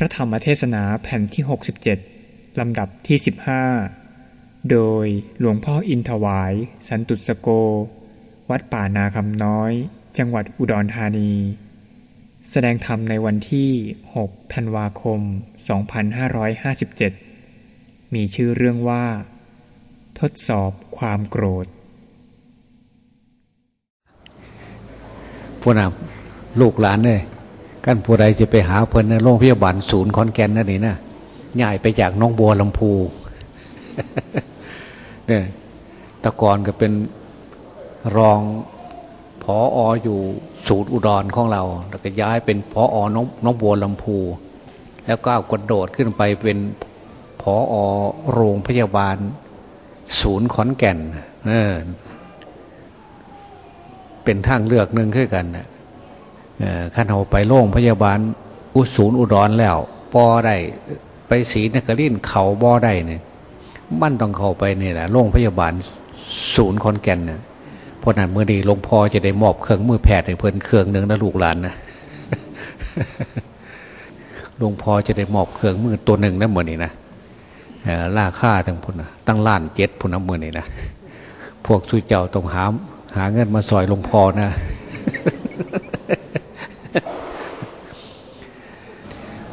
พระธรรมเทศนาแผ่นที่ 67 ลำดับที่ 15 โดยหลวงพ่ออินถวาย สันตุสโก วัดป่านาคำน้อย จังหวัดอุดรธานี แสดงธรรมในวันที่ 6 ธันวาคม 2557 มีชื่อเรื่องว่า ทดสอบความโกรธพวกน่ะลูกหลานเลย กันผู้ใดจะไปหาเพิ่นในโรงพยาบาลศูนย์ขอนแก่นนั่นนี่นะย้ายไปจากน้องบัวลำพูเนี่ยแตะกอนก็เป็นรองผอออยู่ศูนย์อุดรของเรา แล้วก็ย้ายเป็นผออน้องน้องบัวลำพู แล้วก็กระโดดขึ้นไปเป็นผออโรงพยาบาล ศูนย์ขอนแก่น เออ เป็นทางเลือกหนึ่งขึ้นกันนะ ขั้นเอาไปโรงพยาบาลอุศูนย์อุดรแล้วปอได้ไปศีนครินเขาบ่อได้เนี่ยมันต้องเข้าไปนี่แหละโรงพยาบาลศูนย์คอนแก่นเนี่ยเพราะนั้นเมื่อดีหลวงพ่อจะได้มอบเครื่องมือแพทย์ให้เพิ่นเครื่องหนึ่งนะลูกหลานนะหลวงพ่อจะได้มอบเครื่องมือตัวหนึ่งนะเมื่อนี้นะล่าค่าทั้งพุ่นนะตั้งล้านเจ็ดพุ่นนะเมื่อนี้นะพวกสุเจ้าต้องหาหาเงินมาซอยหลวงพ่อนะ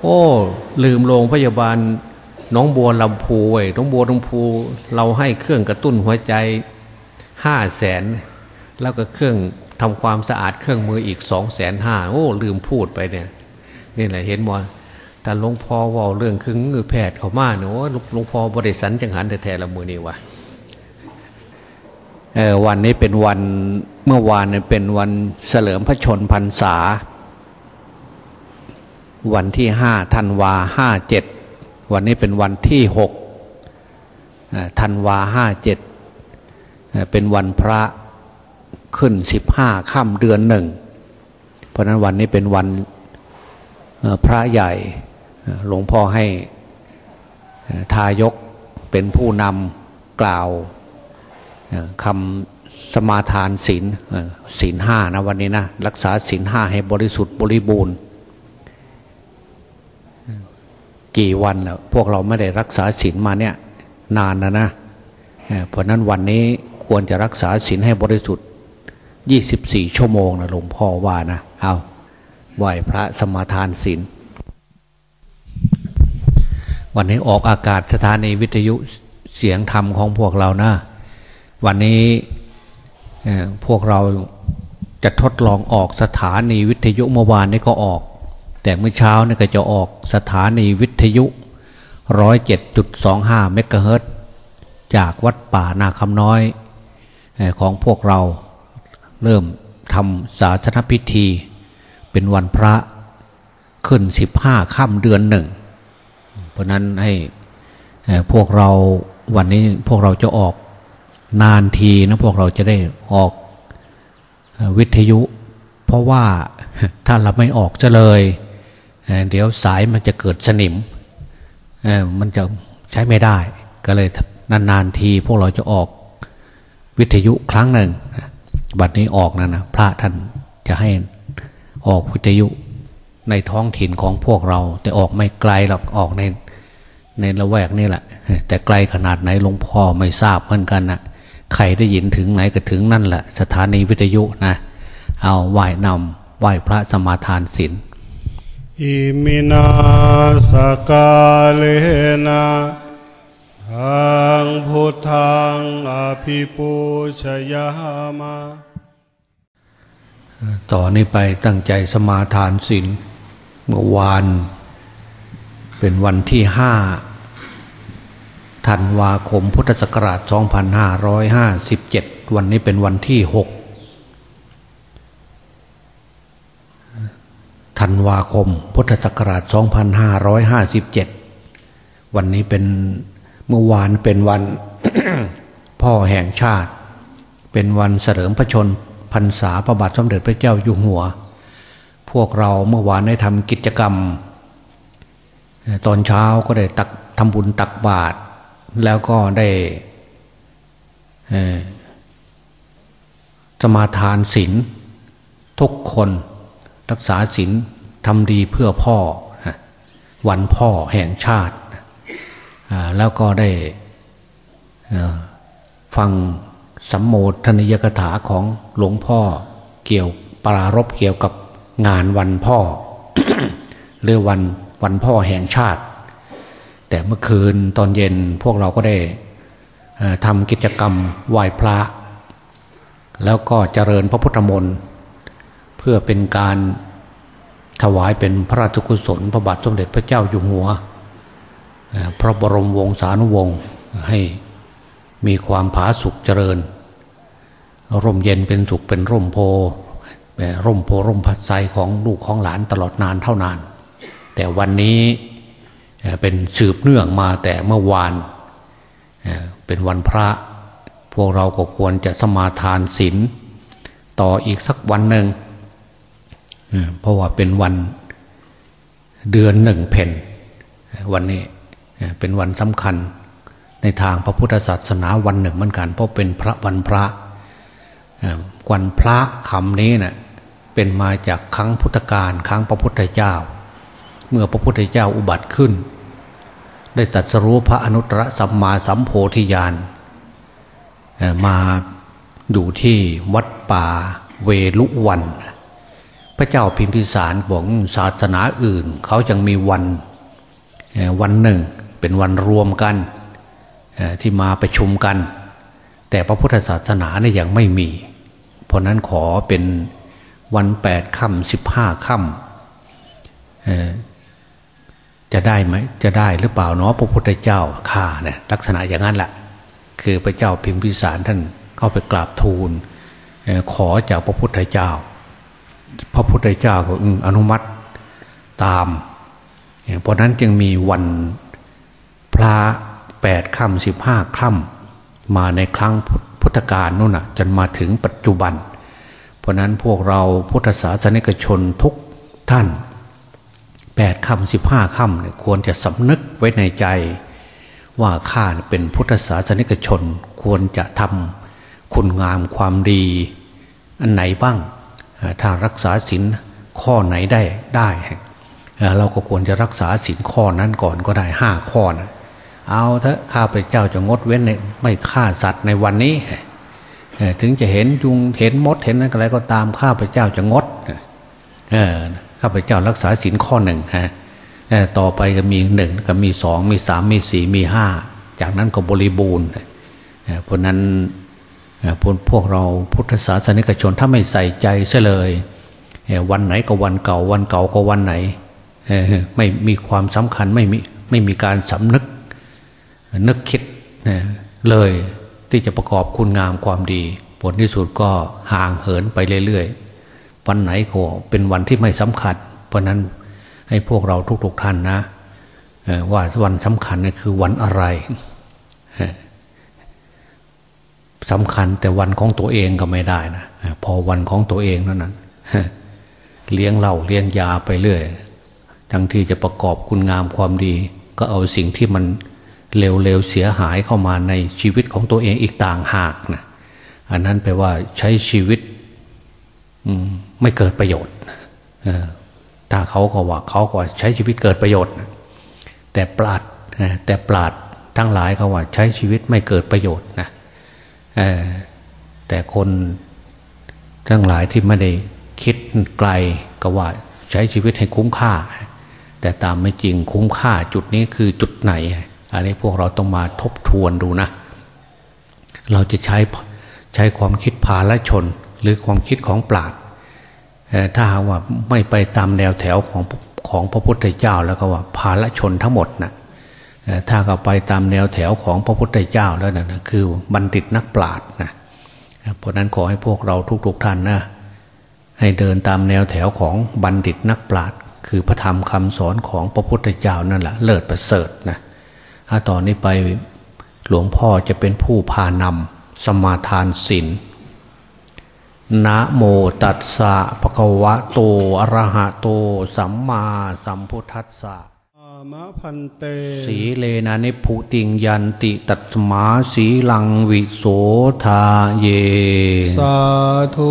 โอ้ ลืมโรงพยาบาลน้องบัวลำพูไว้น้องบัวลำพู เราให้เครื่องกระตุ้นหัวใจห้าแสนแล้วก็เครื่องทำความสะอาดเครื่องมืออีกสองแสนห้าโอ้ ลืมพูดไปเนี่ยนี่แหละเห็นมอแต่หลวงพ่อว่าเรื่องคือมือแพทย์เขามาเนาะหลวงพ่อบริสันจังหันแต่แทละมือนี่วะวันนี้เป็นวันเมื่อวานเนี่ยเป็นวันเฉลิมพระชนพรรษา วันที่ห้าธันวาห้าเจ็ดวันนี้เป็นวันที่หกธันวาห้าเจ็ดเป็นวันพระขึ้นสิบห้าค่ำเดือนหนึ่ง เพราะนั้นวันนี้เป็นวันพระใหญ่หลวงพ่อให้ทายกเป็นผู้นำกล่าวคำสมาทานศีลศีลห้านะวันนี้นะ รักษาศีลห้าให้บริสุทธิ์บริบูรณ์ กี่วันแล้วพวกเราไม่ได้รักษาศีลมาเนี่ยนานแล้วนะเพราะนั้นวันนี้ควรจะรักษาศีลให้บริสุทธิ์24ชั่วโมงนะหลวงพ่อว่านะเอาไหวพระสมาทานศีลวันนี้ออกอากาศสถานีวิทยุเสียงธรรมของพวกเรานะ วันนี้พวกเราจะทดลองออกสถานีวิทยุเมื่อวานนี้ก็ออก แต่เมื่อเช้านี่ก็จะออกสถานีวิทยุร้อยเจ็ดจุดสองห้าเมกะเฮิรตจากวัดป่านาคำน้อยของพวกเราเริ่มทำศาสนพิธี เป็นวันพระขึ้นสิบห้าค่ำเดือนหนึ่ง เพราะนั้นให้พวกเราวันนี้พวกเราจะออกนานทีนะพวกเราจะได้ออกวิทยุ เพราะว่าถ้าเราไม่ออกจะเลย เดี๋ยวสายมันจะเกิดสนิมมันจะใช้ไม่ได้ ก็เลยนานๆทีพวกเราจะออกวิทยุครั้งหนึ่ง บัดนี้ออกนะนะพระท่านจะให้ออกวิทยุในท้องถิ่นของพวกเรา แต่ออกไม่ไกลหรอกออกในในละแวกนี่แหละ แต่ไกลขนาดไหนหลวงพ่อไม่ทราบเหมือนกันนะใครได้ยินถึงไหนก็ถึงนั่นแหละ สถานีวิทยุนะ เอาไหว้นำไหว้พระสมาทานศีล อิมินาสกาเลนะทางพุทธังอภิปูชยามาต่อนนี้ไปตั้งใจสมาทานศีลเมื่อวาน เป็นวันที่ห้าธันวาคมพุทธศักราช 2557 วันนี้เป็นวันที่หก ธันวาคม พุทธศักราช 2557 วันนี้เป็นเมื่อวานเป็นวันพ่อแห่งชาติ เป็นวันเสริมพระชนพรรษาพระบาทสมเด็จพระเจ้าอยู่หัว พวกเราเมื่อวานได้ทำกิจกรรม ตอนเช้าก็ได้ตักทำบุญตักบาตรแล้วก็ได้สมาทานศีลทุกคน รักษาศีลทำดีเพื่อพ่อ วันพ่อแห่งชาติ แล้วก็ได้ฟังสัมโมทนิยกถาของหลวงพ่อเกี่ยวปรารบเกี่ยวกับงานวันพ่อ หรือวันวันพ่อแห่งชาติ แต่เมื่อคืนตอนเย็นพวกเราก็ได้ทำกิจกรรมไหว้พระ แล้วก็เจริญพระพุทธมนต์ พื่อเป็นการถวายเป็นพระราชกุศล พระบาทสมเด็จพระเจ้าอยู่หัว พระบรมวงศานุวงศ์ให้มีความผาสุกเจริญ ร่มเย็นเป็นสุขเป็นร่มโพร่มโพร่มพัดใจของลูกของหลานตลอดนานเท่านาน แต่วันนี้เป็นสืบเนื่องมาแต่เมื่อวาน เป็นวันพระ พวกเราก็ควรจะสมาทานศีลต่ออีกสักวันหนึ่ง เพราะว่าเป็นวันเดือนหนึ่งเพนวันนี้เป็นวันสำคัญในทางพระพุทธศาสนาวันหนึ่งเหมือนกัน เพราะเป็นพระวันพระวันพระคำนี้นะ่ะเป็นมาจากครั้งพุทธกาลครั้งพระพุทธเจ้า เมื่อพระพุทธเจ้าอุบัติขึ้น ได้ตัดสรู้พระอนุตตรสัมมาสัมโพธิญาณมาอยู่ที่วัดป่าเวลุวัน พระเจ้าพิมพิสารบอกศาสนาอื่น เขายังมีวันวันหนึ่ง เป็นวันรวมกันที่มาประชุมกัน แต่พระพุทธศาสนาเนี่ยยังไม่มี เพราะนั้นขอเป็นวันแปดค่ำสิบห้าค่ำจะได้ไหมจะได้หรือเปล่าเนาะพระพุทธเจ้าข่าเนี่ยลักษณะอย่างนั้นแหละคือพระเจ้าพิมพิสารท่านเข้าไปกราบทูลขอจากพระพุทธเจ้า พระพุทธเจ้าก็อนุมัติตาม เพราะนั้นจึงมีวันพระแปดค่ำสิบห้าค่ำมาในครั้งพุทธกาลนู่นน่ะจนมาถึงปัจจุบัน เพราะนั้นพวกเราพุทธศาสนิกชนทุกท่านแปดค่ำสิบห้าค่ำเนี่ยควรจะสำนึกไว้ในใจ ว่าข้าเป็นพุทธศาสนิกชนควรจะทำคุณงามความดี อันไหนบ้าง ถ้ารักษาศีลข้อไหนได้ได้เราก็ควรจะรักษาศีลข้อนั้นก่อนก็ได้ห้าข้อนะเอาเถอะข้าพเจ้าจะงดเว้นในไม่ฆ่าสัตว์ในวันนี้ถึงจะเห็นยุงเห็นมดเห็นอะไรก็ตามข้าพเจ้าจะงดข้าพเจ้ารักษาศีลข้อหนึ่งฮะต่อไปก็มีหนึ่งก็มีสองมีสามมีสี่มีห้าจากนั้นก็บริบูรณ์เพราะนั้น พวกเราพุทธศาสนิกชนถ้าไม่ใส่ใจเสเลย วันไหนก็วันเก่า วันเก่าก็วันไหน ไม่มีความสำคัญไม่มีไม่มีการสำนึกนึกคิดเลยที่จะประกอบคุณงามความดี ผลที่สุดก็ห่างเหินไปเรื่อยๆ วันไหนก็เป็นวันที่ไม่สำคัญ เพราะนั้นให้พวกเราทุกๆท่านนะว่าวันสำคัญนี่คือวันอะไร สำคัญแต่วันของตัวเองก็ไม่ได้นะพอวันของตัวเองนั้นนั้นเลี้ยงเหล้าเลี้ยงยาไปเรื่อยทั้งที่จะประกอบคุณงามความดี ก็เอาสิ่งที่มันเร็วๆเสียหายเข้ามาในชีวิตของตัวเองอีกต่างหากนะอันนั้นแปลว่าใช้ชีวิตไม่เกิดประโยชน์ถ้าเขาก็ว่าเขาก็ใช้ชีวิตเกิดประโยชน์ แต่ปราดแต่ปราดทั้งหลายเขาว่าใช้ชีวิตไม่เกิดประโยชน์นะ แต่คนทั้งหลายที่ไม่ได้คิดไกลก็ว่าใช้ชีวิตให้คุ้มค่า แต่ตามไม่จริงคุ้มค่าจุดนี้คือจุดไหน อันนี้พวกเราต้องมาทบทวนดูนะ เราจะใช้ใช้ความคิดพาละชน หรือความคิดของปราดถ้าหากว่าไม่ไปตามแนวแถวของของพระพุทธเจ้าแล้วก็ว่าพาละชนทั้งหมดนะ ถ้าก็ไปตามแนวแถวของพระพุทธเจ้าแล้วนะคือบัณฑิตนักปราดนะเพราะนั้นขอให้พวกเราทุกๆท่านนะให้เดินตามแนวแถวของบัณฑิตนักปราดคือพระธรรมคำสอนของพระพุทธเจ้านั่นแหละเลิศประเสริฐนะถ้าตอนนี้ไปหลวงพ่อจะเป็นผู้พานำสมาทานศีลนะโมตัสสะภะคะวะโตอะระหะโต สัมมาสัมพุทธัสสะ สีเลนะนิพุติงยันติตัตมาสีลังวิโสทาเย สาธุ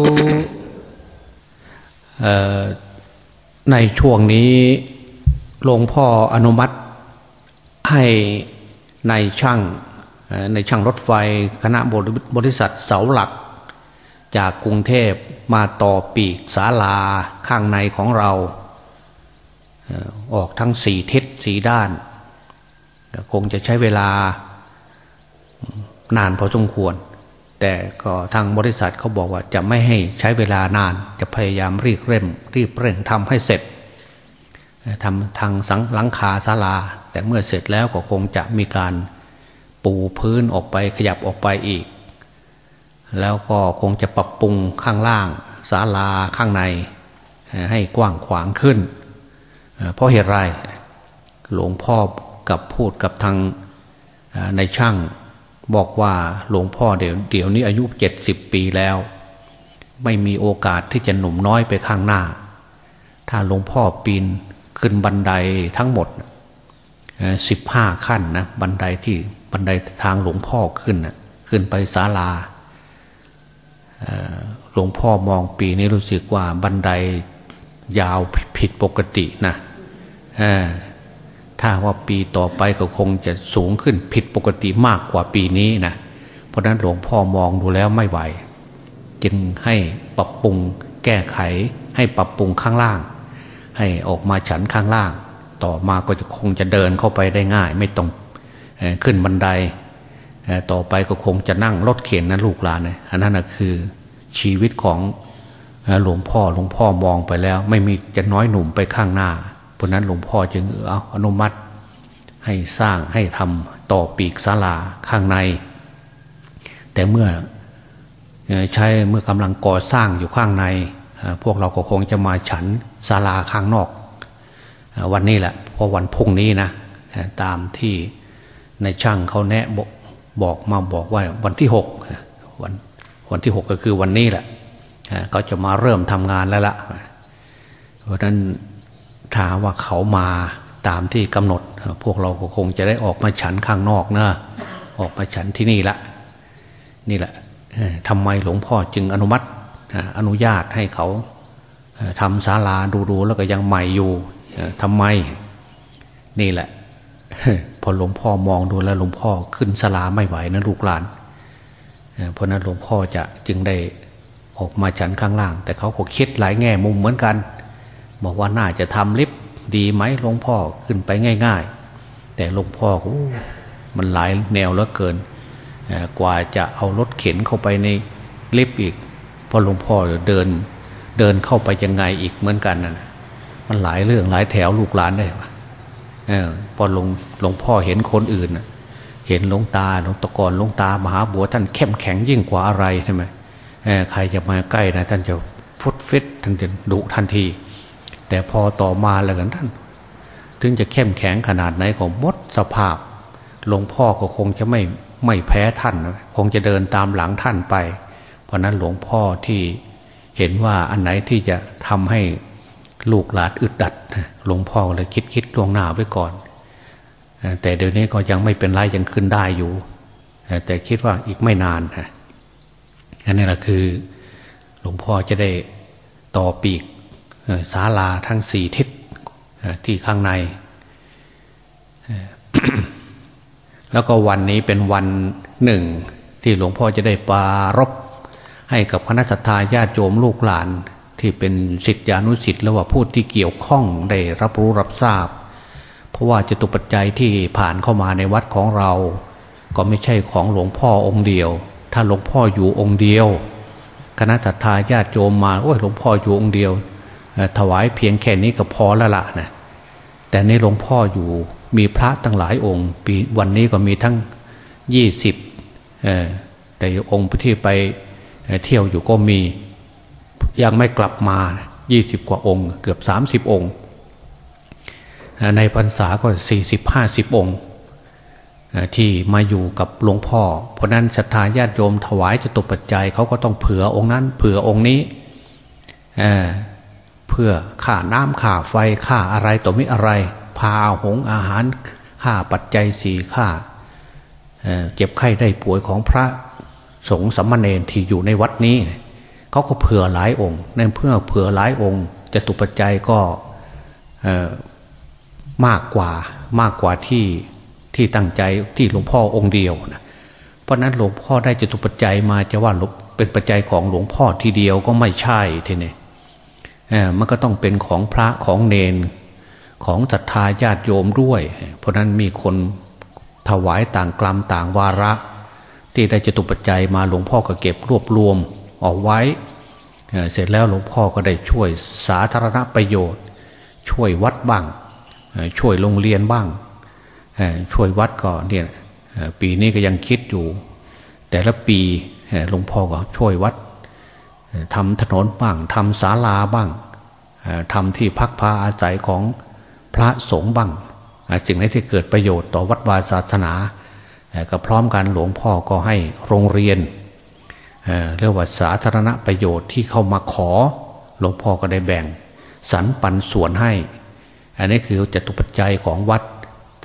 ในช่วงนี้หลวงพ่ออนุมัติให้ในช่างในช่างรถไฟคณะบริษัทเสาหลัก จากกรุงเทพมาต่อปีกศาลาข้างในของเรา ออกทั้งสี่ทิศสีด้านคงจะใช้เวลานานพอสมควร แต่ก็ทางบริษัทเขาบอกว่าจะไม่ให้ใช้เวลานาน จะพยายามรีบเร่งรีบเร่งทำให้เสร็จทำทางสังหลังคาศาลา แต่เมื่อเสร็จแล้วก็คงจะมีการปูพื้นออกไปขยับออกไปอีก แล้วก็คงจะปรับปรุงข้างล่างศาลาข้างในให้กว้างขวางขึ้น เพราะเหตุไรหลวงพ่อกับพูดกับทางในช่างบอกว่าหลวงพ่อเดี๋ยวเดี๋ยวนี้อายุเจ็ดสิบปีแล้ว ไม่มีโอกาสที่จะหนุ่มน้อยไปข้างหน้า ถ้าหลวงพ่อปีนขึ้นบันไดทั้งหมดสิบห้าขั้นนะบันไดที่บันไดทางหลวงพ่อขึ้นนะขึ้นไปศาลาหลวงพ่อมองปีนี้รู้สึกว่าบันได ยาวผิดปกตินะถ้าว่าปีต่อไปก็คงจะสูงขึ้นผิดปกติมากกว่าปีนี้นะเพราะนั้นหลวงพ่อมองดูแล้วไม่ไหว จึงให้ปรับปรุงแก้ไข ให้ปรับปรุงข้างล่าง ให้ออกมาฉันข้างล่าง ต่อมาก็จะคงจะเดินเข้าไปได้ง่าย ไม่ต้องขึ้นบันไดต่อไปก็คงจะนั่งรถเข็นนะลูกหลานนะอันนั้นนะคือชีวิตของ หลวงพ่อหลวงพ่อมองไปแล้ว ไม่มีจะน้อยหนุ่มไปข้างหน้าเพราะนั้นหลวงพ่อจึงเอาอนุมัติให้สร้างให้ทำต่อปีกศาลาข้างใน แต่เมื่อใช้เมื่อกำลังก่อสร้างอยู่ข้างใน พวกเราก็คงจะมาฉันศาลาข้างนอก วันนี้แหละพอวันพุ่งนี้นะตามที่ในช่างเขาแนะบอกบอกมาบอกว่าวันที่หกวันวันที่หกก็คือวันนี้แหละ ก็จะมาเริ่มทำงานแล้วละเพราะนั้นถ้าว่าเขามาตามที่กำหนด พวกเราก็คงจะได้ออกมาฉันข้างนอกนะออกมาฉันที่นี่ละ นี่แหละทำไมหลวงพ่อจึงอนุมัติอนุญาตให้เขาทำศาลาดูๆแล้วก็ยังใหม่อยู่ทำไม นี่แหละพอหลวงพ่อมองดูแล้วหลวงพ่อขึ้นศาลาไม่ไหวนะลูกหลานเพราะนั้นหลวงพ่อจะจึงได้ ออกมาฉันข้างล่าง แต่เขาก็คิดหลายแง่มุมเหมือนกัน บอกว่าน่าจะทำลิฟต์ดีไหมหลวงพ่อขึ้นไปง่าย ๆ แต่หลวงพ่อมันหลายแนวแล้วเกิน กว่าจะเอารถเข็นเข้าไปในลิฟต์อีกพอหลวงพ่อเดินเดินเข้าไปยังไงอีกเหมือนกันนะมันหลายเรื่องหลายแถวลูกหลานได้อพอหลวงหลวงพ่อเห็นคนอื่นเห็นหลวงตาหลวงตะกอนหลวงตามหาบัวท่านเข้มแข็งยิ่งกว่าอะไรใช่ไหม ใครจะมาใกล้นะท่านจะฟุดฟิตท่านจะดุทันที แต่พอต่อมาแล้วกันท่าน ถึงจะเข้มแข็งขนาดไหนของมดสภาพหลวงพ่อก็คงจะไม่ไม่แพ้ท่านคงจะเดินตามหลังท่านไป เพราะนั้นหลวงพ่อที่เห็นว่าอันไหนที่จะทำให้ลูกหลานอึดดัดหลวงพ่อเลยคิดคิดล่วงหน้าไว้ก่อน แต่เดี๋ยวนี้ก็ยังไม่เป็นไรยังขึ้นได้อยู่ แต่คิดว่าอีกไม่นานฮะ อันนี้แหละคือหลวงพ่อจะได้ต่อปีกศาลาทั้งสี่ทิศที่ข้างใน แล้วก็วันนี้เป็นวันหนึ่ง ที่หลวงพ่อจะได้ปารบให้กับคณะสัตยาญาติโยมลูกหลาน ที่เป็นสิทธิอนุสิทธิ์แล้วว่าผู้ที่เกี่ยวข้องได้รับรู้รับทราบ เพราะว่าจตุปัจจัยที่ผ่านเข้ามาในวัดของเรา ก็ไม่ใช่ของหลวงพ่อองค์เดียว ถ้าหลวงพ่ออยู่องค์เดียว คณะสัตยาญาติโยมมาโอ้ยหลวงพ่ออยู่องค์เดียว ถวายเพียงแค่นี้ก็พอล้วละนะแต่ในหลวงพ่ออยู่มีพระตั้งหลายองค์ ปีวันนี้ก็มีทั้งยี่สิบแต่องค์ที่ไปเที่ยวอยู่ก็มียังไม่กลับมายี่สิบกว่าองค์ เกือบสามสิบองค์ ในพรรษาก็สี่สิบห้าสิบองค์ ที่มาอยู่กับหลวงพ่อ เพราะนั้นศรัทธาญาติโยมถวายจะตกปัจจัยเขาก็ต้องเผื่อองค์นั้น เผื่อองค์นี้เพื่อค่าน้ำค่าไฟค่าอะไรต่อมิอะไร พาหงอาหารค่าปัจจัยสี่ค่าเจ็บไข้ได้ป่วยของพระสงฆ์สัมมาเนรที่อยู่ในวัดนี้เขาก็เผื่อหลายองค์ในเพื่อเผื่อหลายองค์จะตุปัจจัยก็มากกว่ามากกว่าที่ ที่ตั้งใจที่หลวงพ่อองค์เดียวนะเพราะนั้นหลวงพ่อได้จตุปัจจัยมาจะว่าเป็นปัจจัยของหลวงพ่อทีเดียวก็ไม่ใช่ทีนี้มันก็ต้องเป็นของพระของเนนของศรัทธาญาติโยมด้วย เพราะนั้นมีคนถวายต่างกลัมต่างวาระ ที่ได้จตุปัจจัยมาหลวงพ่อก็เก็บรวบรวมออกไว้ เสร็จแล้วหลวงพ่อก็ได้ช่วยสาธารณประโยชน์ ช่วยวัดบ้าง ช่วยโรงเรียนบ้าง ช่วยวัดก็เนี่ยปีนี้ก็ยังคิดอยู่ แต่ละปีหลวงพ่อก็ช่วยวัดทำถนนบ้างทำศาลาบ้างทำที่พักพาอาศัยของพระสงฆ์บ้างสิ่งไหนที่เกิดประโยชน์ต่อวัดวาศาสนาก็พร้อมกันหลวงพ่อก็ให้โรงเรียนเรียกว่าสาธารณประโยชน์ที่เข้ามาขอ หลวงพ่อก็ได้แบ่งสรรปันส่วนให้ อันนี้คือจตุปัจจัยของวัด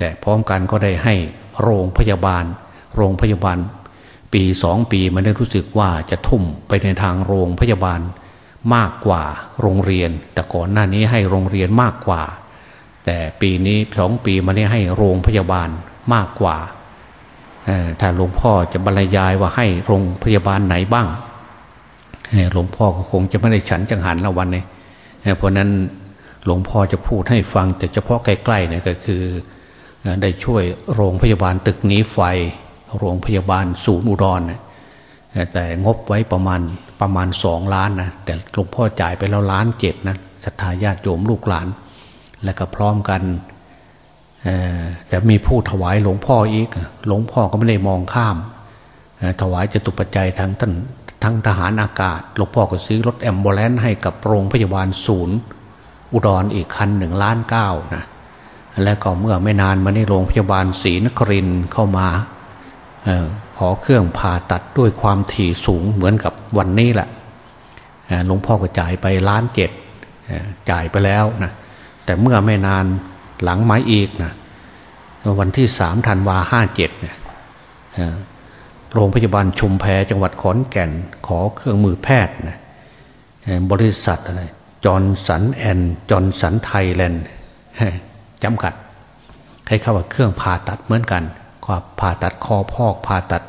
แต่พร้อมกันก็ได้ให้โรงพยาบาล โรงพยาบาล ปีสองปีมันได้รู้สึกว่าจะทุ่มไปในทางโรงพยาบาลมากกว่าโรงเรียน แต่ก่อนหน้านี้ให้โรงเรียนมากกว่า แต่ปีนี้สองปีมานี้ให้โรงพยาบาลมากกว่าถ้าหลวงพ่อจะบรรยายว่าให้โรงพยาบาลไหนบ้างหลวงพ่อก็คงจะไม่ได้ฉันจังหันละวันนี้เพราะนั้นหลวงพ่อจะพูดให้ฟังแต่เฉพาะใกล้ๆเนี่ยก็คือ ได้ช่วยโรงพยาบาลตึกหนีไฟ โรงพยาบาลศูนย์อุดรแต่งบไว้ประมาณประมาณสองล้านนะแต่หลวงพ่อจ่ายไปแล้วล้านเจ็ดนะศรัทธาญาติโยมลูกหลาน และก็พร้อมกันแต่มีผู้ถวายหลวงพ่ออีก หลวงพ่อก็ไม่ได้มองข้าม ถวายจตุปัจจัยทั้งท่านทั้งทหารอากาศ หลวงพ่อก็ซื้อรถแอมบูเลนให้กับโรงพยาบาลศูนย์ อุดรออีกคันหนึ่งล้านเก้านะ และก็เมื่อไม่นานมาในโรงพยาบาลศรีนครินเข้ามาออขอเครื่องผ่าตัดด้วยความถี่สูงเหมือนกับวันนี้แหละหลวงพ่อก็จ่ายไปล้านเจ็ดจ่ายไปแล้วนะแต่เมื่อไม่นานหลังไม้อีกนะวันที่สามธันวาห้าเจ็ดเนี่ยโรงพยาบาลชุมแพจังหวัดขอนแก่น ขอเครื่องมือแพทย์นะบริษัทอะไร Johnson and Johnson Thailand จำกัดให้เข้าว่าเครื่องผ่าตัดเหมือนกันความผ่าตัดคอพอกผ่าตัด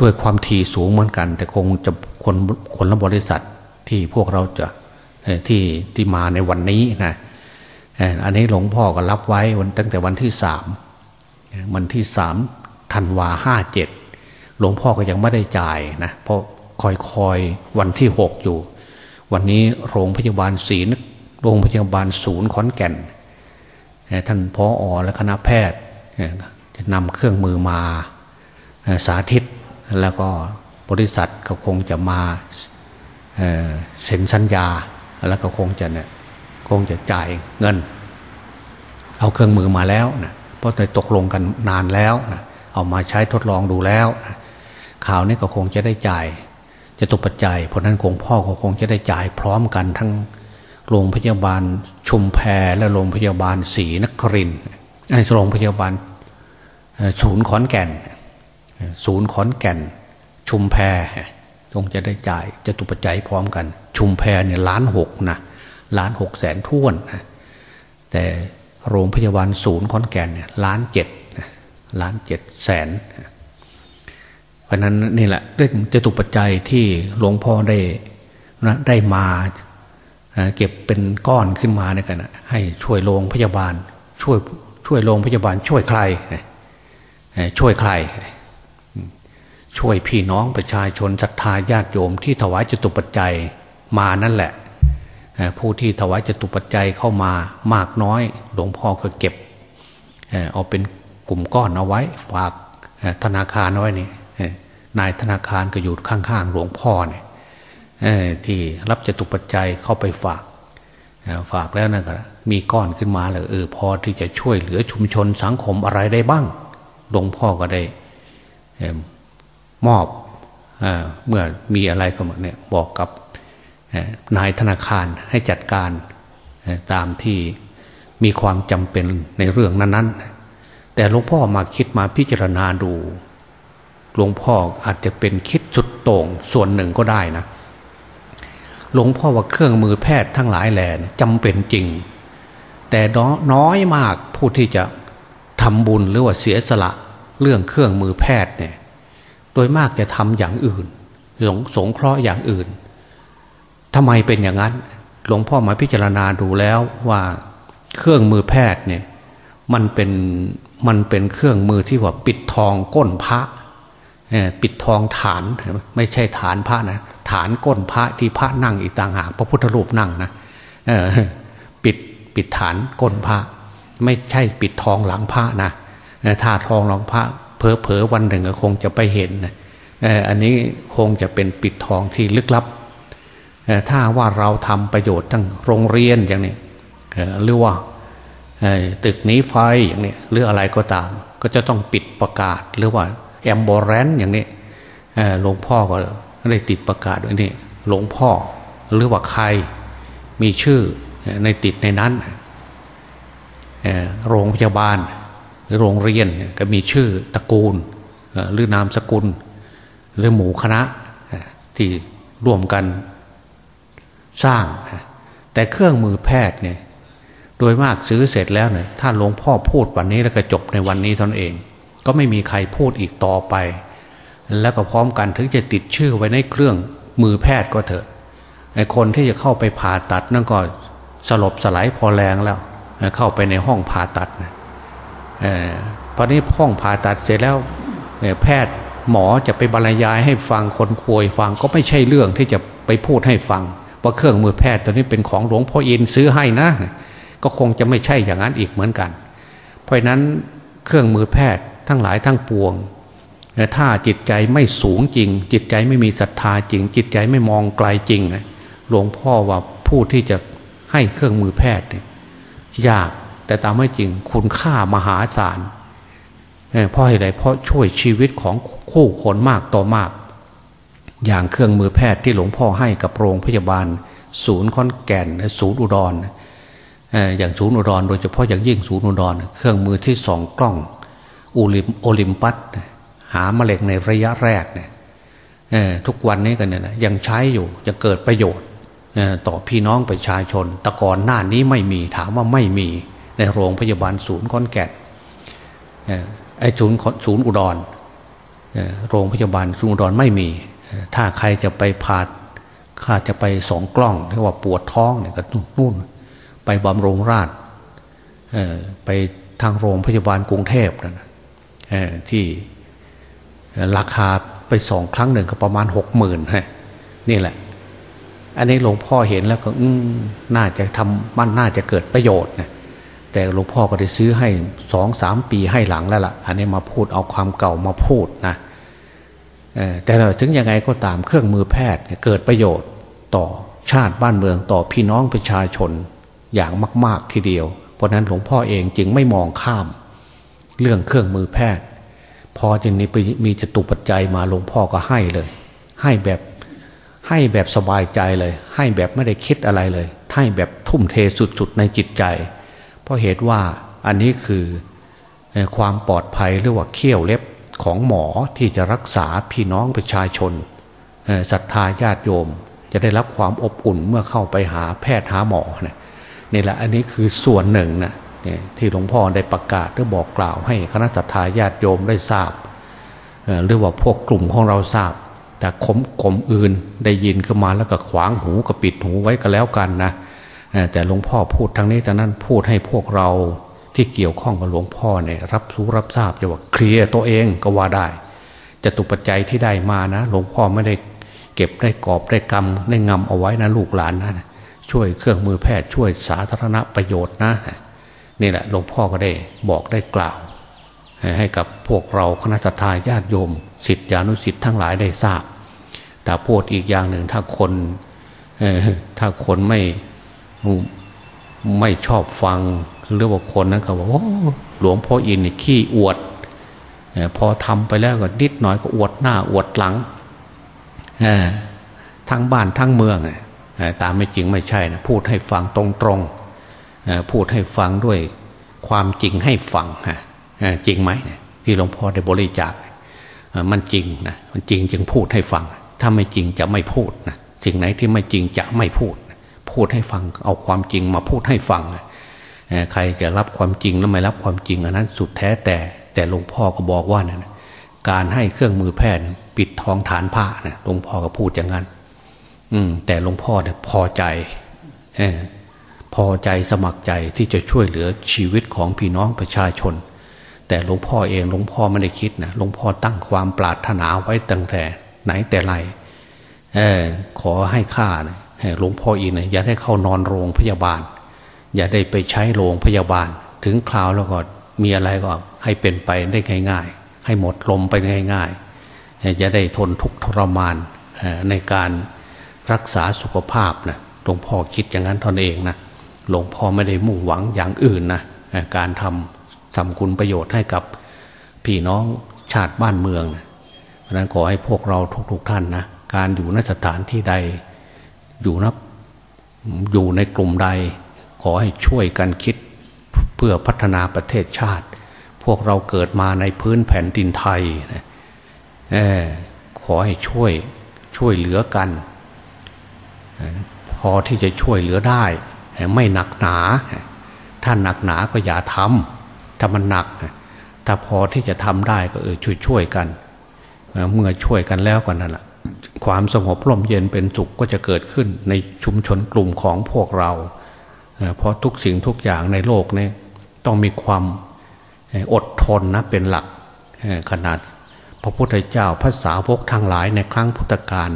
ด้วยความถี่สูงเหมือนกัน แต่คงจะคนคนละบริษัทที่พวกเราจะที่ที่มาในวันนี้นะอันนี้หลวงพ่อก็รับไว้วันตั้งแต่วันที่สามวันที่สามธันวาห้าเจ็ดหลวงพ่อก็ยังไม่ได้จ่ายนะเพราะคอยคอยวันที่หกอยู่ วันนี้โรงพยาบาลศรีโรงพยาบาลศูนย์ขอนแก่น ท่านพออและคณะแพทย์จะนำเครื่องมือมาสาธิตแล้วก็บริษัทก็คงจะมาเซ็นสัญญา แล้วก็คงจะเนี่ยคงจะจ่ายเงิน เอาเครื่องมือมาแล้วนะเพราะได้ตกลงกันนานแล้วนะเอามาใช้ทดลองดูแล้วนะข่าวนี้ก็คงจะได้จ่ายจะตกปัจจัยเพราะนั้นคงพ่อก็คงจะได้จ่ายพร้อมกันทั้ง โรงพยาบาลชุมแพและโรงพยาบาลศรีนครินไอ้โรงพยาบาลศูนย์ขอนแก่น ศูนย์ขอนแก่น ชุมแพคงจะได้จ่ายจะตุปัจจัยพร้อมกัน ชุมแพเนี่ยล้านหกนะล้านหกแสนท่วนนะแต่โรงพยาบาลศูนย์ขอนแก่นเนี่ยล้านเจ็ดล้านเจ็ดแสน เพราะนั้นนี่แหละเรื่องจะตุปัจจัยที่หลวงพ่อได้นะได้มา เก็บเป็นก้อนขึ้นมาเนี่ยกันะให้ช่วยโรงพยาบาล ช่วยช่วยโรงพยาบาล ช่วยใคร ช่วยใคร ช่วยพี่น้องประชาชนศรัทธาญาติโยมที่ถวายจตุปัจจัยมานั่นแหละผู้ที่ถวายจตุปัจจัยเข้ามามากน้อย หลวงพ่อก็เก็บเอาเป็นกลุ่มก้อนเอาไว้ ฝากธนาคารเอาไว้นี่นายธนาคารก็อยู่ข้างๆหลวงพ่อเนี่ย ที่รับจตุปัจจัยเข้าไปฝากฝากแล้วนะก็มีก้อนขึ้นมาเลยเออพอที่จะช่วยเหลือชุมชนสังคมอะไรได้บ้างหลวงพ่อก็ได้มอบเมื่อมีอะไรก็เนี่ยบอกกับนายธนาคารให้จัดการตามที่มีความจำเป็นในเรื่องนั้น ๆ แต่หลวงพ่อมาคิดมาพิจารณาดูหลวงพ่ออาจจะเป็นคิดจุดโต่งส่วนหนึ่งก็ได้นะ หลวงพ่อว่าเครื่องมือแพทย์ทั้งหลายแหล่จำเป็นจริง แต่น้อยมากผู้ที่จะทำบุญหรือว่าเสียสละเรื่องเครื่องมือแพทย์เนี่ยโดยมากจะทำอย่างอื่นสงสงเคราะห์อย่างอื่นทำไมเป็นอย่างนั้น หลวงพ่อมาพิจารณาดูแล้วว่าเครื่องมือแพทย์เนี่ยมันเป็นมันเป็นเครื่องมือที่ว่าปิดทองก้นพระปิดทองฐานไม่ใช่ฐานพระนะ ฐานก้นพระที่พระนั่งอีกต่างหากพระพุทธรูปนั่งนะปิดปิดฐานก้นพระ ไม่ใช่ปิดทองหลังพระนะถ้าทองหลังพระเพอเพอวันหนึ่งคงจะไปเห็นนะอันนี้คงจะเป็นปิดทองที่ลึกลับถ้าว่าเราทำประโยชน์ทั้งโรงเรียนอย่างนี้หรือว่าตึกนี้ไฟอย่างนี้หรืออะไรก็ตาม ก็จะต้องปิดประกาศหรือว่าแอมโบแรนอย่างนี้หลวงพ่อก็ ได้ติดประกาศด้วยนี่หลวงพ่อหรือว่าใครมีชื่อในติดในนั้นโรงพยาบาลหรือโรงเรียนก็มีชื่อตระกูลหรือนามสกุล หรือหมู่คณะที่ร่วมกันสร้าง แต่เครื่องมือแพทย์เนี่ยโดยมากซื้อเสร็จแล้วเนี่ยถ้าหลวงพ่อพูดวันนี้แล้วก็จบในวันนี้ตนเอง ก็ไม่มีใครพูดอีกต่อไป แล้วก็พร้อมกันถึงจะติดชื่อไว้ในเครื่องมือแพทย์ก็เถอะไอ้คนที่จะเข้าไปผ่าตัดนั่นก็สลบสลายพอแรงแล้ว เข้าไปในห้องผ่าตัดนะพอนี้ห้องผ่าตัดเสร็จแล้วแพทย์หมอจะไปบรรยายให้ฟังคนป่วยฟังก็ไม่ใช่เรื่องที่จะไปพูดให้ฟังว่าเครื่องมือแพทย์ตัวนี้เป็นของหลวงพ่ออินซื้อให้นะ ก็คงจะไม่ใช่อย่างนั้นอีกเหมือนกัน เพราะนั้นเครื่องมือแพทย์ทั้งหลายทั้งปวง ถ้าจิตใจไม่สูงจริง จิตใจไม่มีศรัทธาจริง จิตใจไม่มองไกลจริงหลวงพ่อว่าผู้ที่จะให้เครื่องมือแพทย์ยากแต่ตามไม่จริงคุณค่ามหาศาลเพราะอะไรเพราะช่วยชีวิตของคู่คนมากต่อมาก อย่างเครื่องมือแพทย์ที่หลวงพ่อให้กับโรงพยาบาล ศูนย์คอนแก่นศูนย์อุดรอย่างศูนย์อุดร โดยเฉพาะอย่างยิ่งศูนย์อุดร เครื่องมือที่สองกล้องโอลิมปัส หามะเร็งในระยะแรกเนี่ยทุกวันนี้กันเนี่ยยังใช้อยู่ยังเกิดประโยชน์ต่อพี่น้องประชาชนตะกอนหน้านี้ไม่มีถามว่าไม่มีในโรงพยาบาลศูนย์คอนแก่นไอ้ศูนย์ศูนย์อุดรโรงพยาบาลศูนย์อุดรไม่มี ถ้าใครจะไปผ่าข้าจะไปสองกล้องที่ว่าปวดท้องเนี่ยก็นู่นไปบำรุงราชไปทางโรงพยาบาลกรุงเทพนะที่ ราคาไปสองครั้งหนึ่งก็ประมาณหกหมื่นฮะนี่แหละ อันนี้หลวงพ่อเห็นแล้วก็น่าจะทำมันน่าจะเกิดประโยชน์นะแต่หลวงพ่อก็ได้ซื้อให้สองสามปีให้หลังแล้วล่ะ อันนี้มาพูดเอาความเก่ามาพูดนะแต่เราถึงยังไงก็ตามเครื่องมือแพทย์เกิดประโยชน์ต่อชาติบ้านเมืองต่อพี่น้องประชาชนอย่างมาก ๆทีเดียว เพราะนั้นหลวงพ่อเองจึงไม่มองข้าม เรื่องเครื่องมือแพทย์ พอจะนี้ไปมีจตุปัจจัยมาหลวงพ่อก็ให้เลย ให้แบบให้แบบสบายใจเลย ให้แบบไม่ได้คิดอะไรเลย ให้แบบทุ่มเทสุดๆในจิตใจ เพราะเหตุว่าอันนี้คือความปลอดภัยหรือว่าเขี้ยวเล็บของหมอที่จะรักษาพี่น้องประชาชนศรัทธาญาติโยม จะได้รับความอบอุ่นเมื่อเข้าไปหาแพทย์หาหมอเนี่ยนี่แหละอันนี้คือส่วนหนึ่งนะ ที่หลวงพ่อได้ประกาศหรือบอกกล่าวให้คณะศรัทธาญาติโยมได้ทราบหรือว่าพวกกลุ่มของเราทราบ แต่ขมขมอื่นได้ยินขึ้นมาแล้วก็ขวางหูกับปิดหูไว้ก็แล้วกันนะแต่หลวงพ่อพูดทางนี้แต่นั้นพูดให้พวกเราที่เกี่ยวข้องกับหลวงพ่อเนี่ยรับรู้รับทราบจะว่าเคลียร์ตัวเองก็ว่าได้จะตุปัจจัยที่ได้มานะ หลวงพ่อไม่ได้เก็บได้กอบได้กำได้งำเอาไว้นะลูกหลานนะช่วยเครื่องมือแพทย์ช่วยสาธารณประโยชน์นะ นี่แหละหลวงพ่อก็ได้บอกได้กล่าว ให้กับพวกเราคณะทาญาติโยมสิทธิอนุสิทธิ์ทั้งหลายได้ทราบ แต่พูดอีกอย่างหนึ่งถ้าคนถ้าคนไม่ไม่ชอบฟังหรือว่าคนนั้นเขาบอกว่าหลวงพ่ออินนี่ขี้อวดพอทำไปแล้วก็นิดหน่อยก็อวดหน้าอวดหลังทั้งบ้านทั้งเมืองตามไม่จริงไม่ใช่นะพูดให้ฟังตรงๆ พูดให้ฟังด้วยความจริงให้ฟังฮะจริงไหมที่หลวงพ่อได้บริจาคมันจริงนะมันจริงจึงพูดให้ฟัง ถ้าไม่จริงจะไม่พูดนะสิ่งไหนที่ไม่จริงจะไม่พูด พูดให้ฟังเอาความจริงมาพูดให้ฟังใครจะรับความจริงแล้วไม่รับความจริงอันนั้นสุดแท้แต่แต่หลวงพ่อก็บอกว่าเนี่ยการให้เครื่องมือแพทย์ปิดทองฐานผ้าเนี่ยหลวงพ่อก็พูดอย่างนั้น อืม แต่หลวงพ่อเนี่ยพอใจ พอใจสมัครใจที่จะช่วยเหลือชีวิตของพี่น้องประชาชน แต่หลวงพ่อเองหลวงพ่อไม่ได้คิดนะหลวงพ่อตั้งความปรารถนาไว้ตั้งแต่ไหนแต่ไรเออขอให้ข้านะหลวงพ่ออีกนะอย่าได้เข้านอนโรงพยาบาล อย่าได้ไปใช้โรงพยาบาล ถึงคราวแล้วก็มีอะไรก็ให้เป็นไปได้ง่าย ๆ ให้หมดลมไปง่ายๆอย่าได้ทนทุกข์ทรมานในการรักษาสุขภาพนะหลวงพ่อคิดอย่างนั้นตนเองนะ หลวงพ่อไม่ได้มุ่งหวังอย่างอื่นนะการทำทำคุณประโยชน์ให้กับพี่น้องชาติบ้านเมืองนะเพราะนั้นขอให้พวกเราทุกๆทท่านนะการอยู่นสถานที่ใดอยู่นับอยู่ในกลุ่มใด ขอให้ช่วยกันคิดเพื่อพัฒนาประเทศชาติ พวกเราเกิดมาในพื้นแผ่นดินไทยนะขอให้ช่วยช่วยเหลือกัน พอที่จะช่วยเหลือได้ ไม่หนักหนา ถ้าหนักหนาก็อย่าทำถ้ามันหนัก ถ้าพอที่จะทำได้ก็เออช่วยช่วยกัน เมื่อช่วยกันแล้วกันนั่นแหละความสงบร่มเย็นเป็นสุขก็จะเกิดขึ้นในชุมชนกลุ่มของพวกเรา เพราะทุกสิ่งทุกอย่างในโลกนี้ต้องมีความอดทนนะเป็นหลักขนาด พระพุทธเจ้าภาษาวกทางหลายในครั้งพุทธกาล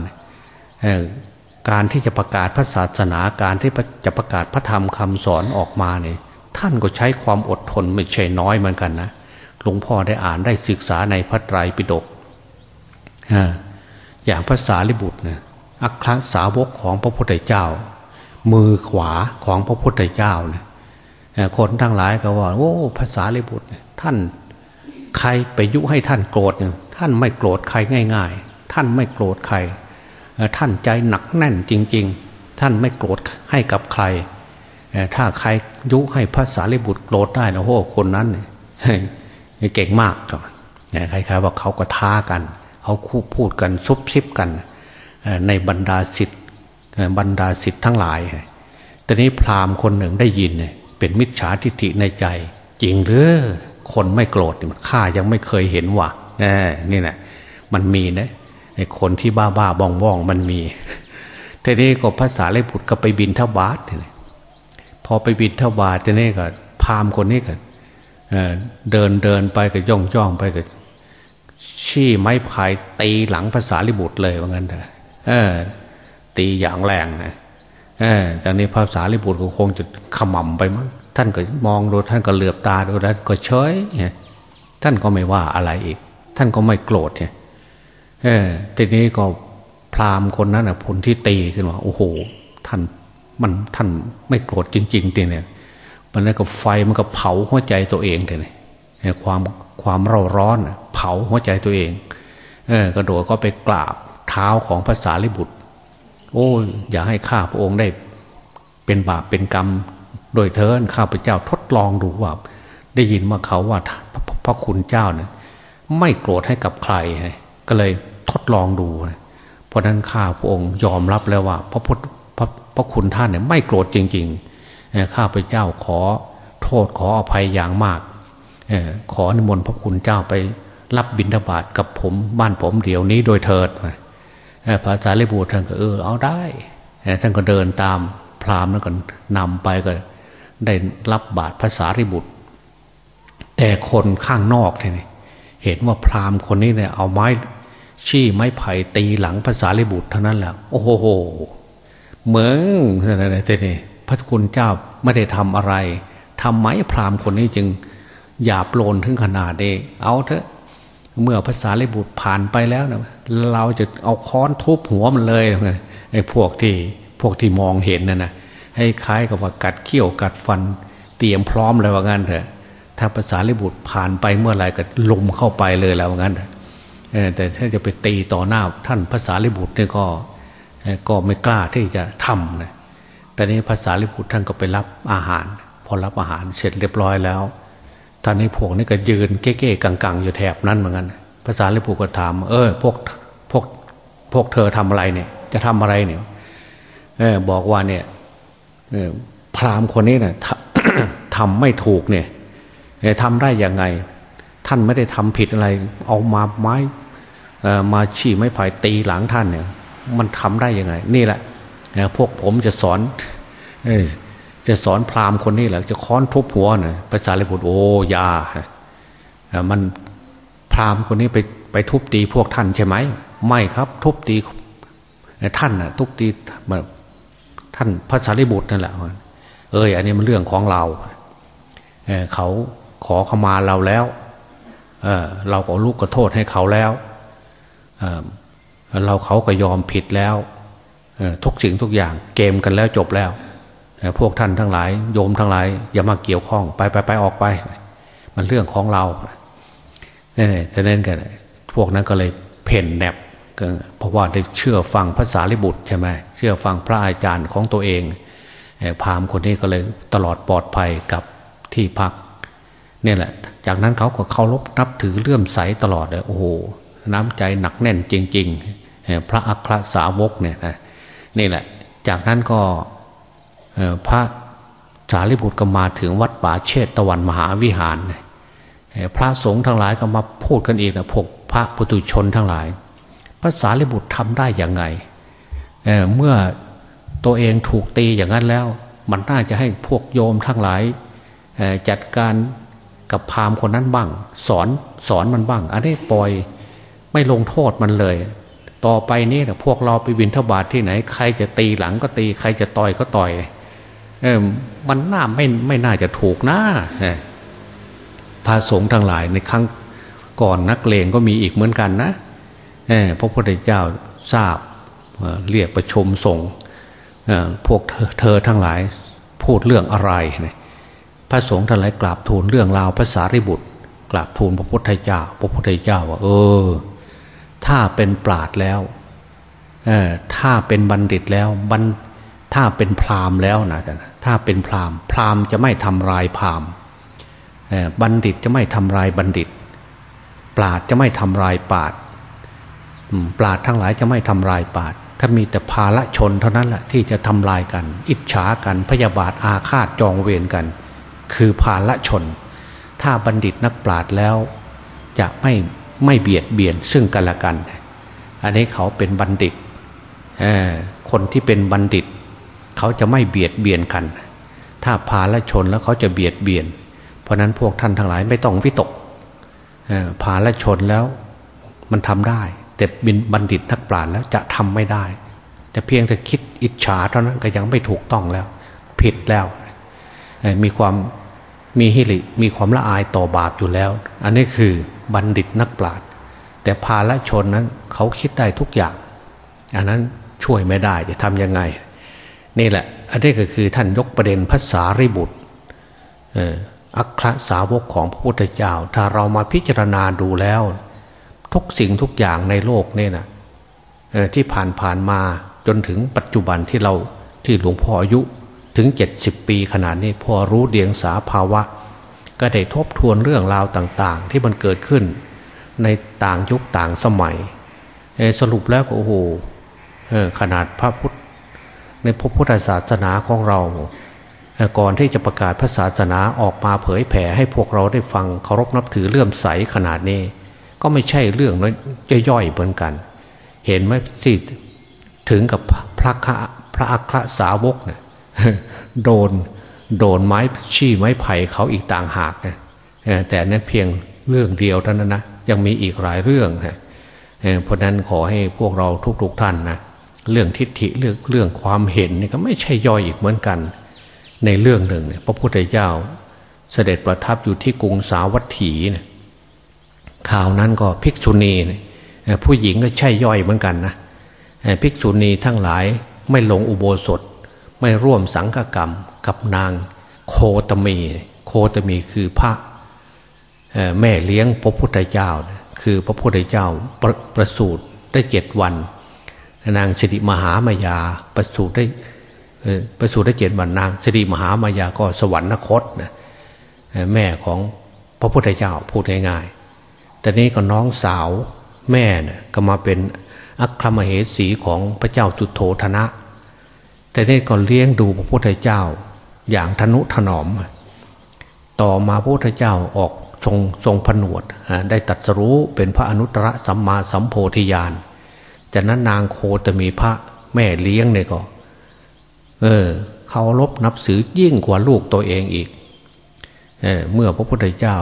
การที่จะประกาศพระศาสนาการที่จะประกาศพระธรรมคำสอนออกมาเนี่ยท่านก็ใช้ความอดทนไม่ใช่น้อยเหมือนกันนะหลวงพ่อได้อ่านได้ศึกษาในพระไตรปิฎกอย่างภาษาลิบุตรเนี่ยอัครสาวกของพระพุทธเจ้า มือขวาของพระพุทธเจ้าเนี่ยคนทั้งหลายก็ว่า โอ้ภาษาลิบุตรท่านใครไปยุให้ท่านโกรธเนี่ยท่านไม่โกรธใครง่าย ๆ ท่านไม่โกรธใคร ท่านใจหนักแน่นจริง ๆ ท่านไม่โกรธให้กับใคร ถ้าใครยุให้ภาษาลิบุตรโกรธได้นะโอ้คนนั้นเก่งมากครับใครๆว่าเขาก็ท้ากันเขาคู่พูดกันซุบซิบกันในบรรดาสิทธิ์บรรดาสิทธิ์ทั้งหลายแต่นี้พราหมณ์คนหนึ่งได้ยินเป็นมิจฉาทิฏฐิในใจ จริงหรือคนไม่โกรธข้ายังไม่เคยเห็นว่ะนี่นะมันมีนะ คนที่บ้าบ้าบองบองมันมีทีนี้ก็ภาษาเลบุตรก็ไปบินทบาทเลยพอไปบินทบาททีนี้ก็พามคนนี้ก็เดินเดินไปก็ย่องย่องไปก็ชี้ไม้พายตีหลังภาษาลิบุตรเลยว่างั้นเถอะตีอย่างแรงนะจากนี้ภาษาลิบุตรก็คงจะขมำไปมั้งท่านก็มองดูท่านก็เหลือบตาดูแล้วก็เฉยท่านก็ไม่ว่าอะไรอีก ท่านก็ไม่โกรธเนี่ย เออทีนี้ก็พราหมณ์คนนั้นอะผลที่ตีขึ้นมาโอ้โห ท่านมันท่านไม่โกรธจริงๆทีเนี่ยมันแล้วก็ไฟมันก็เผาหัวใจตัวเองทีนี่ความความเร่าร้อนเผาหัวใจตัวเอง เออกระโดดก็ไปกราบเท้าของภาษาลิบุตร โอ้ยอย่าให้ข้าพระองค์ได้เป็นบาปเป็นกรรม โดยเทินข้าพเจ้าทดลองดูว่า ได้ยินมาเขาว่าพระคุณเจ้าเนี่ยไม่โกรธให้กับใคร ก็เลยทดลองดู เพราะนั้นข้าพระองค์ยอมรับแล้วว่า พระพุทธพระพระคุณท่านเนี่ยไม่โกรธจริงๆข้าพเจ้าขอโทษขออภัยอย่างมากขอนิมนต์พระคุณเจ้าไปรับบิณฑบาตกับผมบ้านผมเดี๋ยวนี้โดยเถิดพระสารีบุตรท่านก็เออเอาได้ท่านก็เดินตามพราหมณ์แล้วก็นำไปก็ได้รับบาตรภาษาริบุตร แต่คนข้างนอกเนี่ยเห็นว่าพราหมณ์คนนี้เนี่ยเอาไม้ ชี้ไม้ไผ่ตีหลังภาษาลิบุตรเท่านั้นแหละโอ้โหเหมืองอะไรเต่นี่พระคุณเจ้าไม่ได้ทำอะไรทำไมพราหมณ์คนนี้จึงหยาบโลนถึงขนาดเองเอาเถอะ เมื่อภาษาลิบุตรผ่านไปแล้วนะเราจะเอาค้อนทุบหัวมันเลยไอ้พวกที่พวกที่มองเห็นน่ะนะให้คล้ายกับว่ากัดเขี้ยวกัดฟัน เตรียมพร้อมเลยว่างั้นเถอะถ้าภาษาลิบุตรผ่านไปเมื่อไหร่ก็ลมเข้าไปเลยแล้วว่างั้น แต่ถ้าจะไปตีต่อหน้าท่านภาษาลิบุตรเนี่ยก็ก็ไม่กล้าที่จะทำนะแต่นี้ภาษาลิบุตรท่านก็ไปรับอาหาร พอรับอาหารเสร็จเรียบร้อยแล้วท่านนี้พวกนี้ก็ยืนเก้ๆกังๆ อยู่แถบนั้นเหมือนกันภาษาลิบุตรก็ถาม เออพวกพวกพวกเธอทำอะไรเนี่ย จะทำอะไรเนี่ยเออบอกว่าเนี่ยพราหมณ์คนนี้เนี่ยททำไม่ถูกเนี่ยทำได้ยังไง ท่านไม่ได้ทำผิดอะไร เอามาไม้มาชี้ไม้ไผ่ตีหลังท่านเนี่ย มันทำได้ยังไง นี่แหละพวกผมจะสอนจะสอนพราหมณ์คนนี้แหละจะค้อนทุบหัวเนี่ยพระสารีบุตรโอ้ยามันพราหมณ์คนนี้ไปไปทุบตีพวกท่านใช่ไหมไม่ครับ ทุบตีท่านน่ะ ทุบตีท่านพระสารีบุตรนั่นแหละเอ้ยอันนี้มันเรื่องของเราเเขาขอขมาเราแล้ว เราก็ลูกก็โทษให้เขาแล้วเราเขาก็ยอมผิดแล้วทุกสิ่งทุกอย่างเกมกันแล้วจบแล้วพวกท่านทั้งหลายโยมทั้งหลาย อย่ามาเกี่ยวข้องไปไปไปออกไป มันเรื่องของเราเนี่ยฉะนั้นกันพวกนั้นก็เลยเพ่นแนบเพราะว่าได้เชื่อฟังภาษาลิบุตรใช่ไหมเชื่อฟังพระอาจารย์ของตัวเองพามคนนี้ก็เลยตลอดปลอดภัยกับที่พัก เนี่ยแหละ จากนั้นเขาก็เคารพนับถือเลื่อมใสตลอดเลยโอ้โหน้ำใจหนักแน่นจริง ๆ พระอัครสาวกเนี่ยนะนี่แหละ จากนั้นก็พระสารีบุตรก็มาถึงวัดป่าเชตตะวันมหาวิหาร พระสงฆ์ทั้งหลายก็มาพูดกันอีกนะพวกพระปุถุชนทั้งหลาย พระสารีบุตรทำได้อย่างไงเเมื่อตัวเองถูกตีอย่างนั้นแล้ว มันน่าจะให้พวกโยมทั้งหลายจัดการ กับพามคนนั้นบ้าง สอนสอนมันบ้าง อันนี้ปล่อยไม่ลงโทษมันเลย ต่อไปนี้นะพวกเราไปบินทบาทที่ไหน ใครจะตีหลังก็ตี ใครจะต่อยก็ต่อยเออมันน่าไม่ไม่น่าจะถูกนะพระสงฆ์ทั้งหลายในครั้งก่อนนักเลงก็มีอีกเหมือนกันนะพระพุทธเจ้าทราบเรียกประชุมสงฆ์พวกเธอทั้งหลายพูดเรื่องอะไรเนี่ย พระสงฆ์ทั้งหลายกราบทูลเรื่องราวภาษาริบุตร กราบทูลพระพุทธเจ้า พระพุทธเจ้าว่า เออ ถ้าเป็นปราดแล้วเออถ้าเป็นบัณฑิตแล้วบัณถ้าเป็นพราหมณ์แล้วนะถ้าเป็นพราหมณ์ พราหมณ์จะไม่ทำลายพราหมณ์บัณฑิตจะไม่ทำลายบัณฑิต ปราดจะไม่ทำลายปราดปราดทั้งหลายจะไม่ทำลายปราดถ้ามีแต่ภาละชนเท่านั้นแหละที่จะทำลายกัน อิจฉากันพยาบาทอาฆาตจองเวรกัน คือภาละชน ถ้าบัณฑิตนักปราดแล้ว จะไม่ไม่เบียดเบียนซึ่งกันและกัน อันนี้เขาเป็นบัณฑิตคนที่เป็นบัณฑิต เขาจะไม่เบียดเบียนกัน ถ้าพาละชนแล้วเขาจะเบียดเบียน เพราะนั้นพวกท่านทั้งหลายไม่ต้องวิตกพาละชนแล้วมันทำได้ แต่บินบัณฑิตนักปราชญ์แล้วจะทำไม่ได้ แต่เพียงแต่คิดอิจฉาเท่านั้นก็ยังไม่ถูกต้องแล้ว ผิดแล้ว มีความมีฮิริมีความละอายต่อบาปอยู่แล้ว อันนี้คือบัณฑิตนักปราชญ์แต่ภาละชนนั้นเขาคิดได้ทุกอย่าง อันนั้นช่วยไม่ได้จะทำยังไง นี่แหละ อันนี้ก็คือท่านยกประเด็นภาษาริบุตรอัครสาวกของพระพุทธเจ้า ถ้าเรามาพิจารณาดูแล้ว ทุกสิ่งทุกอย่างในโลกนี่นะที่ผ่านผ่านมาจนถึงปัจจุบันที่เราที่หลวงพ่ออายุ ถึงเจ็ดสิบปีขนาดนี้พอรู้เดียงสาภาวะ ก็ได้ทบทวนเรื่องราวต่างๆ ที่มันเกิดขึ้น ในต่างยุคต่างสมัย สรุปแล้วโอ้โหขนาดพระพุทธ ในพระพุทธศาสนาของเรา ก่อนที่จะประกาศพระศาสนาออกมาเผยแผ่ให้พวกเราได้ฟังเคารพนับถือเลื่อมใสขนาดนี้ ก็ไม่ใช่เรื่องน้อยย่อยเหมือนกัน เห็นไหมสิถึงกับพระคะพระอัครสาวกเนี่ย โดนโดนไม้ชี้ไม้ไผ่เขาอีกต่างหากนะแต่นั้นเพียงเรื่องเดียวเท่านั้นนะยังมีอีกหลายเรื่องนะเพราะนั้นขอให้พวกเราทุก ๆท่านนะเรื่องทิฏฐิเรื่องเรื่องความเห็นนี่ก็ไม่ใช่ย่อยอีกเหมือนกัน ในเรื่องหนึ่งพระพุทธเจ้า เสด็จประทับอยู่ที่กรุงสาวัตถีเนี่ยข่าวนั้นก็ภิกษุณีผู้หญิงก็ใช่ย่อยเหมือนกันนะภิกษุณีทั้งหลายไม่ลงอุโบสถ ไม่ร่วมสังฆกรรมกับนางโคตมี โคตมีคือพระแม่เลี้ยงพระพุทธเจ้า คือพระพุทธเจ้าประประสูติได้เจ็ดวัน นางสิริมหามายาประสูติได้ประสูติได้เจ็ดวันนางสิริมหามายาก็สวรรคตนะแม่ของพระพุทธเจ้าพูดง่ายแต่นี้ก็น้องสาวแม่นี่ยก็มาเป็นอัครมเหสีของพระเจ้าจุโธธนะ แต่นี่ก็เลี้ยงดูพระพุทธเจ้า อย่างทนุถนอม ต่อมาพระพุทธเจ้าออกทรงทรงผนวดได้ตัดสรู้เป็นพระอนุตตรสัมมาสัมโพธิญาณจากนั้นนางโคตมีพระแม่เลี้ยงเนี่ยก็ เออเขารบนับสือยิ่งกว่าลูกตัวเองอีกเออเมื่อพระพุทธเจ้า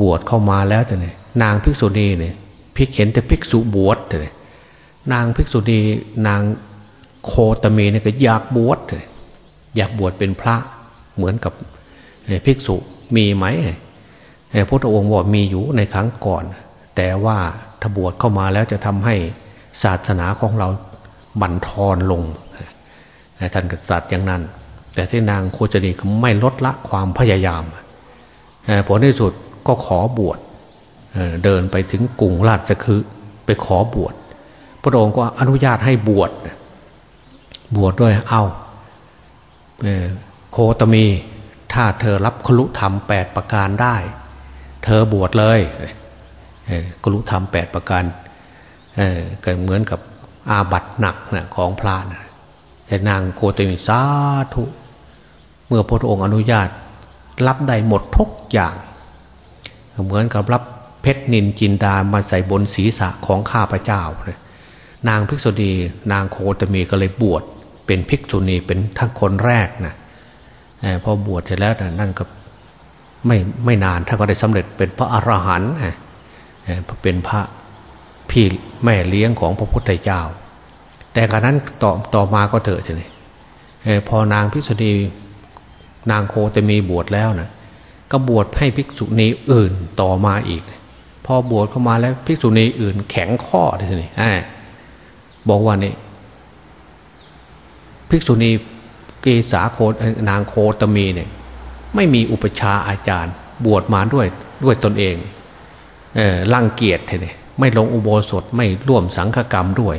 บวชเข้ามาแล้วแต่เนี่ยนางภิกษุณีเนี่ยพิกเห็นแต่ภิกษุบวชเนี่ยนางภิกษุณีนาง โคตมีเนี่ยก็อยากบวชอยากบวชเป็นพระเหมือนกับภิกษุมีไหมพระพุทธองค์บอกมีอยู่ในครั้งก่อน แต่ว่าถ้าบวชเข้ามาแล้วจะทำให้ศาสนาของเราบั่นทอนลงท่านก็ตรัสอย่างนั้น แต่ที่นางโคจนีก็ไม่ลดละความพยายามผลที่สุดก็ขอบวชเดินไปถึงกรุงราชคือไปขอบวชพระองค์ก็อนุญาตให้บวช บวชดด้วยเอาโคตมี ถ้าเธอรับคลุธรรมแปดประการได้ เธอบวชเลยคลุธรรมแปดประการก็เหมือนกับอาบัตหนักนะของพระนะแต่นางโคตมีสาธุ เมื่อพระองค์อนุญาต รับได้หมดทุกอย่าง เหมือนกับรับเพชรนินจินดามาใส่บนศีรษะของข้าพเจ้า นางภิกษุณีนางโคตมีก็เลยบวช เป็นภิกษุณีเป็นทั้งคนแรกนะพอบวชเสร็จแล้วนั่นก็ไม่ไม่นานถ้านก็ได้สำเร็จเป็นพระอรหันต์เป็นพระพี่แม่เลี้ยงของพระพุทธเจ้า แต่การนั้นต่อต่อมาก็เถอะใช่ไหมพอนางภิกษุณีนางโคจะมีบวชแล้วนะก็บวชให้ภิกษุณีอื่นต่อมาอีก พอบวชเข้ามาแล้วภิกษุณีอื่นแข็งข้อเลยทีนี้บอกว่านี่ ภิกษุณีเกษาโคนางโคตมีเนี่ยไม่มีอุปชาอาจารย์ บวชมาด้วยด้วยตนเองเออรังเกียจเนี่ยไม่ลงอุโบสถไม่ร่วมสังฆกรรมด้วย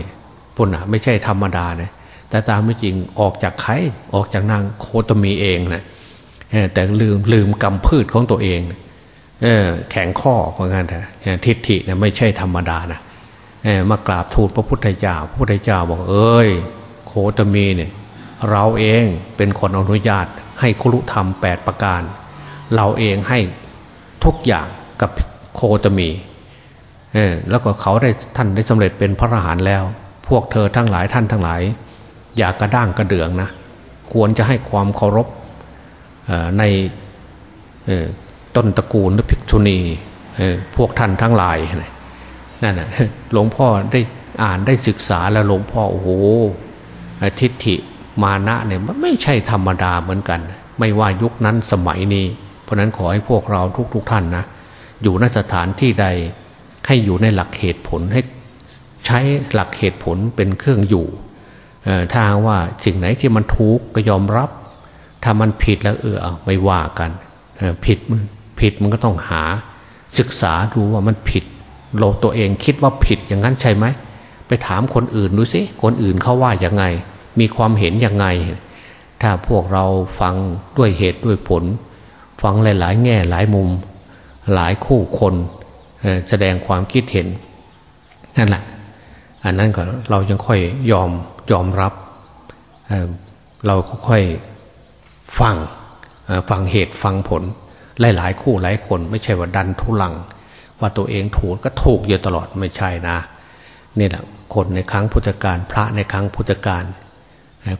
ปุ่นอะไม่ใช่ธรรมดานะแต่ตามไม่จริงออกจากใครออกจากนางโคตมีเองนะแต่ลืมลืมกรรมพืชของตัวเองเออแข็งข้อของงานแต่ทิฏฐิเนี่ยไม่ใช่ธรรมดานะมากราบทูลพระพุทธเจ้าพระพุทธเจ้าบอกเอ้ย โคตมีเนี่ย เราเองเป็นคนอนุญาตให้ครุธรรมแปดประการ เราเองให้ทุกอย่างกับโคตมีเออแล้วก็เขาได้ท่านได้สำเร็จเป็นพระอรหันต์แล้ว พวกเธอทั้งหลายท่านทั้งหลาย อย่ากระด้างกระเดืองนะ ควรจะให้ความเคารพในต้นตระกูลหรือภิกษุณีพวกท่านทั้งหลายนั่นนะหลวงพ่อได้อ่านได้ศึกษาแล้วหลวงพ่อโอ้โหทิฏฐิ มานะเนี่ยมันไม่ใช่ธรรมดาเหมือนกัน ไม่ว่ายุคนั้นสมัยนี้ เพราะนั้นขอให้พวกเราทุกๆทท่านนะอยู่ในสถานที่ใดให้อยู่ในหลักเหตุผลให้ใช้หลักเหตุผลเป็นเครื่องอยู่ถ้าว่าสิ่งไหนที่มันถูกก็ยอมรับ ถ้ามันผิดแล้วเออไม่ว่ากันผิดผิดมันก็ต้องหา ศึกษาดูว่ามันผิด เราตัวเองคิดว่าผิดอย่างนั้นใช่ไหมไปถามคนอื่นดูสิคนอื่นเขาว่าอย่างไง มีความเห็นยังไง ถ้าพวกเราฟังด้วยเหตุด้วยผล ฟังหลาย ๆ แง่หลายมุม หลายคู่คนแสดงความคิดเห็นนั่นแหละอันนั้นก็เรายังค่อยยอมยอมรับเราค่อยฟังฟังเหตุฟังผล หลาย ๆ คู่หลายคน ไม่ใช่ว่าดันทุลัง ว่าตัวเองถูกก็ถูกอยู่ตลอดไม่ใช่นะนี่แหละคนในครั้งพุทธกาลพระในครั้งพุทธกาล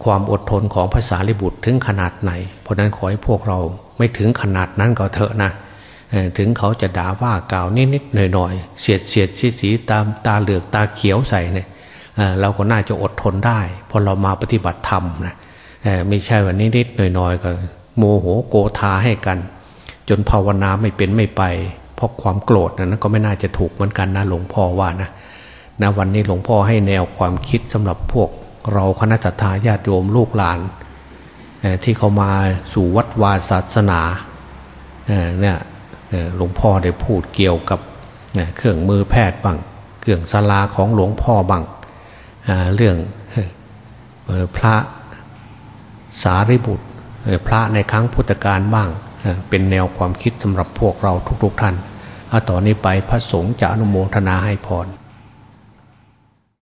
ความอดทนของภาษาลิบุตรถึงขนาดไหน เพราะนั้นขอให้พวกเราไม่ถึงขนาดนั้นก็เถอะนะถึงเขาจะด่าว่ากล่าวนิดๆหน่อยๆเสียดเสียดสีสีตามตาเหลือกตาเขียวใส่เนี่ยเราก็น่าจะอดทนได้เพราะเรามาปฏิบัติธรรมนะไม่ใช่ว่านิดๆหน่อยๆก็ โมโหโกธาให้กัน จนภาวนาไม่เป็นไม่ไป เพราะความโกรธนั้นก็ไม่น่าจะถูกเหมือนกันนะหลวงพ่อว่านะนะวันนี้หลวงพ่อให้แนวความคิดสำหรับพวก เราคณะทาญาติโยมลูกหลานที่เขามาสู่วัดวาศาสนาเนี่ยหลวงพ่อได้พูดเกี่ยวกับเครื่องมือแพทย์บังเครื่องสลาของหลวงพ่อบังเรื่องพระสารีบุตรพระในครั้งพุทธกาลบ้างเป็นแนวความคิดสำหรับพวกเราทุกๆท่าน ต่อนนี้ไปพระสงฆ์จะอนุโมทนาให้พร